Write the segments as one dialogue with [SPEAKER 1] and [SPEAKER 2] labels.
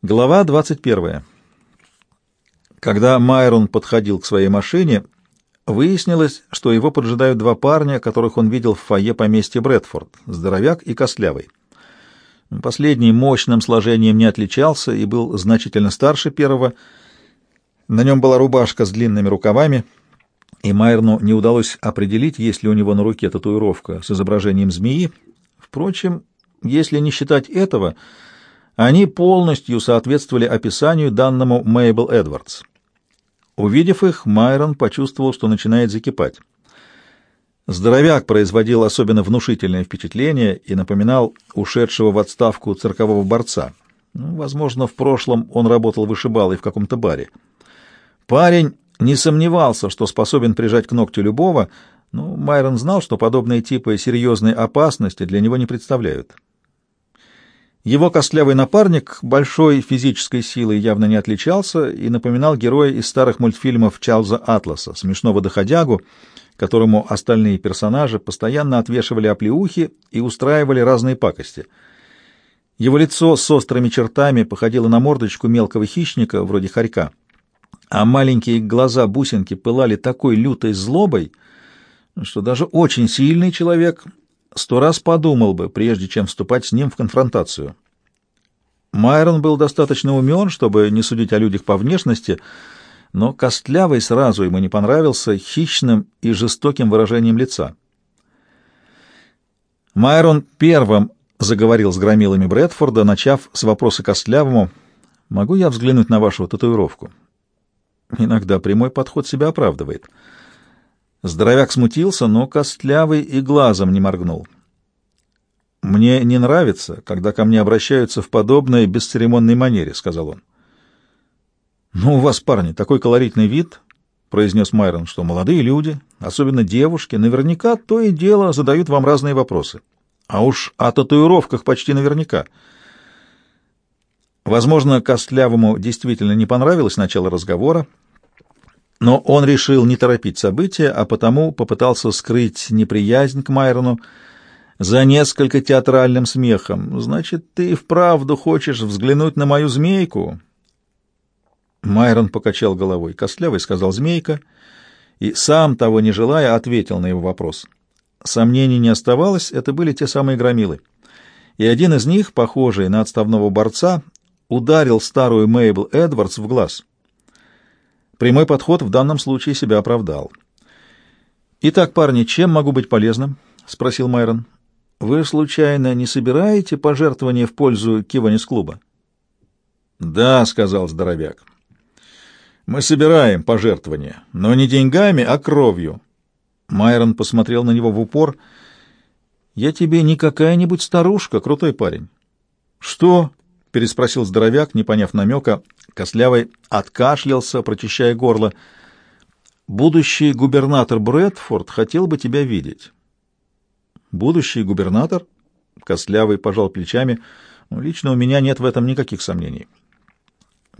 [SPEAKER 1] Глава 21. Когда Майрон подходил к своей машине, выяснилось, что его поджидают два парня, которых он видел в фойе поместья Брэдфорд, здоровяк и костлявый. Последний мощным сложением не отличался и был значительно старше первого. На нем была рубашка с длинными рукавами, и Майрону не удалось определить, есть ли у него на руке татуировка с изображением змеи. Впрочем, если не считать этого — они полностью соответствовали описанию данному Мейбл Эдвардс. Увидев их, Майрон почувствовал, что начинает закипать. Здоровяк производил особенно внушительное впечатление и напоминал ушедшего в отставку циркового борца. Ну, возможно, в прошлом он работал вышибалой в каком-то баре. Парень не сомневался, что способен прижать к ногтю любого, но Майрон знал, что подобные типы серьезной опасности для него не представляют. Его костлявый напарник большой физической силой явно не отличался и напоминал героя из старых мультфильмов Чарльза Атласа, смешного доходягу, которому остальные персонажи постоянно отвешивали оплеухи и устраивали разные пакости. Его лицо с острыми чертами походило на мордочку мелкого хищника, вроде хорька, а маленькие глаза-бусинки пылали такой лютой злобой, что даже очень сильный человек сто раз подумал бы, прежде чем вступать с ним в конфронтацию. Майрон был достаточно умен, чтобы не судить о людях по внешности, но Костлявый сразу ему не понравился хищным и жестоким выражением лица. Майрон первым заговорил с громилами Брэдфорда, начав с вопроса Костлявому «Могу я взглянуть на вашу татуировку?» Иногда прямой подход себя оправдывает — Здоровяк смутился, но костлявый и глазом не моргнул. «Мне не нравится, когда ко мне обращаются в подобной бесцеремонной манере», — сказал он. «Ну, у вас, парни, такой колоритный вид», — произнес Майрон, — «что молодые люди, особенно девушки, наверняка то и дело задают вам разные вопросы. А уж о татуировках почти наверняка». Возможно, Костлявому действительно не понравилось начало разговора, — но он решил не торопить события, а потому попытался скрыть неприязнь к Майрону за несколько театральным смехом. «Значит, ты вправду хочешь взглянуть на мою змейку?» Майрон покачал головой. Костлявый сказал «змейка», и, сам того не желая, ответил на его вопрос. Сомнений не оставалось, это были те самые громилы. И один из них, похожий на отставного борца, ударил старую Мейбл Эдвардс в глаз — Прямой подход в данном случае себя оправдал. «Итак, парни, чем могу быть полезным?» — спросил Майрон. «Вы, случайно, не собираете пожертвования в пользу Киванис-клуба?» «Да», — сказал здоровяк. «Мы собираем пожертвования, но не деньгами, а кровью». Майрон посмотрел на него в упор. «Я тебе не какая-нибудь старушка, крутой парень». «Что?» — переспросил здоровяк, не поняв намека. Кослявый откашлялся, прочищая горло. «Будущий губернатор Брэдфорд хотел бы тебя видеть». «Будущий губернатор?» Кослявый пожал плечами. «Ну, «Лично у меня нет в этом никаких сомнений».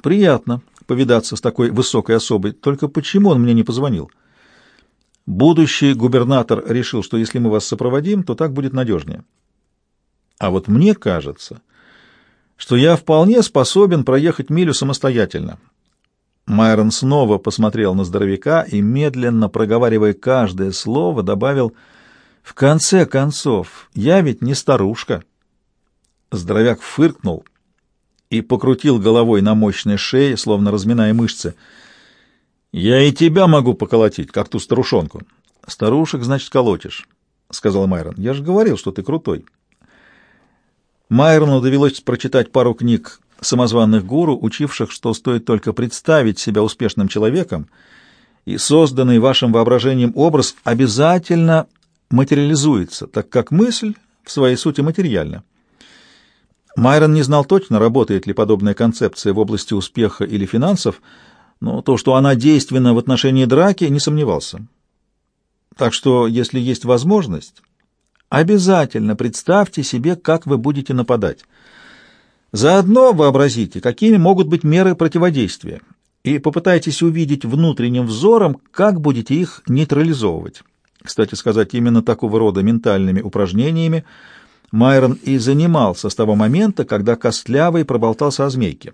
[SPEAKER 1] «Приятно повидаться с такой высокой особой. Только почему он мне не позвонил?» «Будущий губернатор решил, что если мы вас сопроводим, то так будет надежнее». «А вот мне кажется...» что я вполне способен проехать милю самостоятельно. Майрон снова посмотрел на здоровяка и, медленно проговаривая каждое слово, добавил «В конце концов, я ведь не старушка». Здоровяк фыркнул и покрутил головой на мощной шее, словно разминая мышцы. «Я и тебя могу поколотить, как ту старушонку». «Старушек, значит, колотишь», — сказал Майрон. «Я же говорил, что ты крутой». Майрону довелось прочитать пару книг самозванных гуру, учивших, что стоит только представить себя успешным человеком, и созданный вашим воображением образ обязательно материализуется, так как мысль в своей сути материальна. Майрон не знал точно, работает ли подобная концепция в области успеха или финансов, но то, что она действенна в отношении драки, не сомневался. Так что, если есть возможность, Обязательно представьте себе, как вы будете нападать. Заодно вообразите, какими могут быть меры противодействия, и попытайтесь увидеть внутренним взором, как будете их нейтрализовывать. Кстати сказать, именно такого рода ментальными упражнениями Майрон и занимался с того момента, когда Костлявый проболтался о змейке.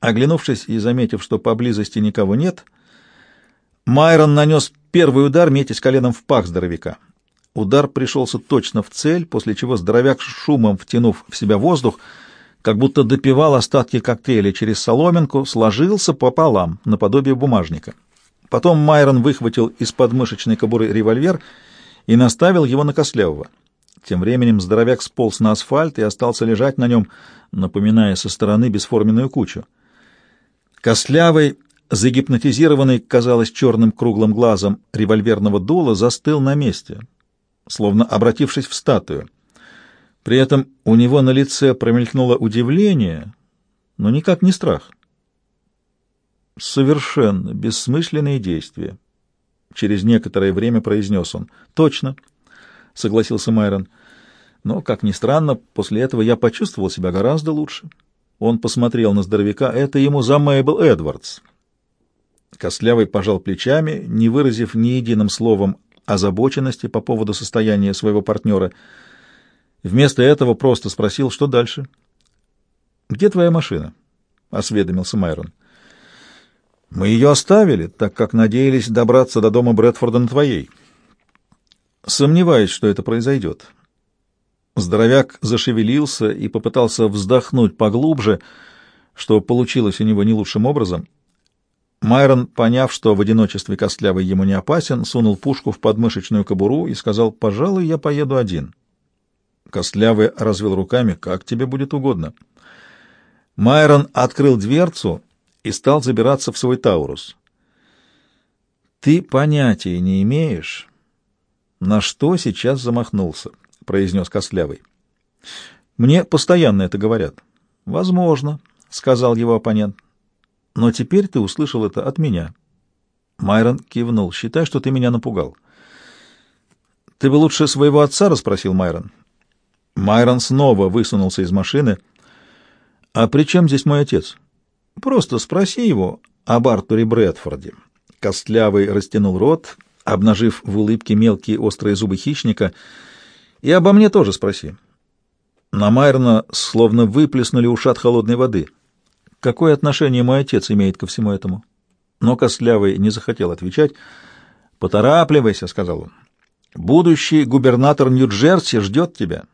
[SPEAKER 1] Оглянувшись и заметив, что поблизости никого нет, Майрон нанес первый удар, метясь коленом в пах здоровяка. Удар пришелся точно в цель, после чего здоровяк шумом втянув в себя воздух, как будто допивал остатки коктейля через соломинку, сложился пополам, наподобие бумажника. Потом Майрон выхватил из подмышечной кобуры револьвер и наставил его на Кослявого. Тем временем здоровяк сполз на асфальт и остался лежать на нем, напоминая со стороны бесформенную кучу. Кослявый, загипнотизированный, казалось, черным круглым глазом револьверного дула, застыл на месте, словно обратившись в статую. При этом у него на лице промелькнуло удивление, но никак не страх. Совершенно бессмысленные действия. Через некоторое время произнес он. Точно, согласился Майрон. Но, как ни странно, после этого я почувствовал себя гораздо лучше. Он посмотрел на здоровяка. Это ему за Мэйбл Эдвардс. Костлявый пожал плечами, не выразив ни единым словом озабоченности по поводу состояния своего партнера. Вместо этого просто спросил, что дальше. «Где твоя машина?» — осведомился Майрон. Мы ее оставили, так как надеялись добраться до дома Брэдфорда на твоей. Сомневаюсь, что это произойдет. Здоровяк зашевелился и попытался вздохнуть поглубже, что получилось у него не лучшим образом. Майрон, поняв, что в одиночестве Костлявый ему не опасен, сунул пушку в подмышечную кобуру и сказал, «Пожалуй, я поеду один». Костлявый развел руками, «Как тебе будет угодно». Майрон открыл дверцу и стал забираться в свой Таурус. «Ты понятия не имеешь, на что сейчас замахнулся», — произнес Костлявый. «Мне постоянно это говорят». «Возможно», — сказал его оппонент. «Но теперь ты услышал это от меня». Майрон кивнул. «Считай, что ты меня напугал». «Ты бы лучше своего отца расспросил Майрон». Майрон снова высунулся из машины. «А при чем здесь мой отец?» Просто спроси его об Артуре Брэдфорде. Костлявый растянул рот, обнажив в улыбке мелкие острые зубы хищника. И обо мне тоже спроси. На Майерна словно выплеснули ушат холодной воды. Какое отношение мой отец имеет ко всему этому? Но Костлявый не захотел отвечать. «Поторапливайся», — сказал он. «Будущий губернатор Нью-Джерси ждет тебя».